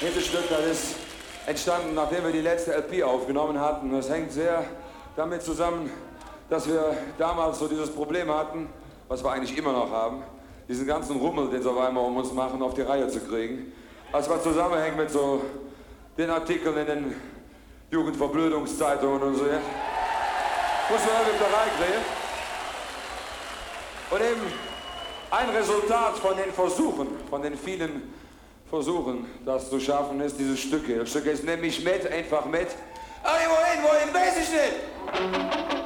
Dieses Stück, das ist entstanden, nachdem wir die letzte LP aufgenommen hatten. Das hängt sehr damit zusammen, dass wir damals so dieses Problem hatten, was wir eigentlich immer noch haben, diesen ganzen Rummel, den so einmal um uns machen, auf die Reihe zu kriegen. Was war zusammenhängt mit so den Artikeln in den Jugendverblödungszeitungen und so. Muss man irgendwie auf der Reihe kriegen. Und eben ein Resultat von den Versuchen, von den vielen Versuchen, das zu schaffen, ist dieses Stück hier. Das Stück ist nämlich mit, einfach mit. Aber wohin, wohin, weiß ich nicht.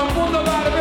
no mundo maravilhoso.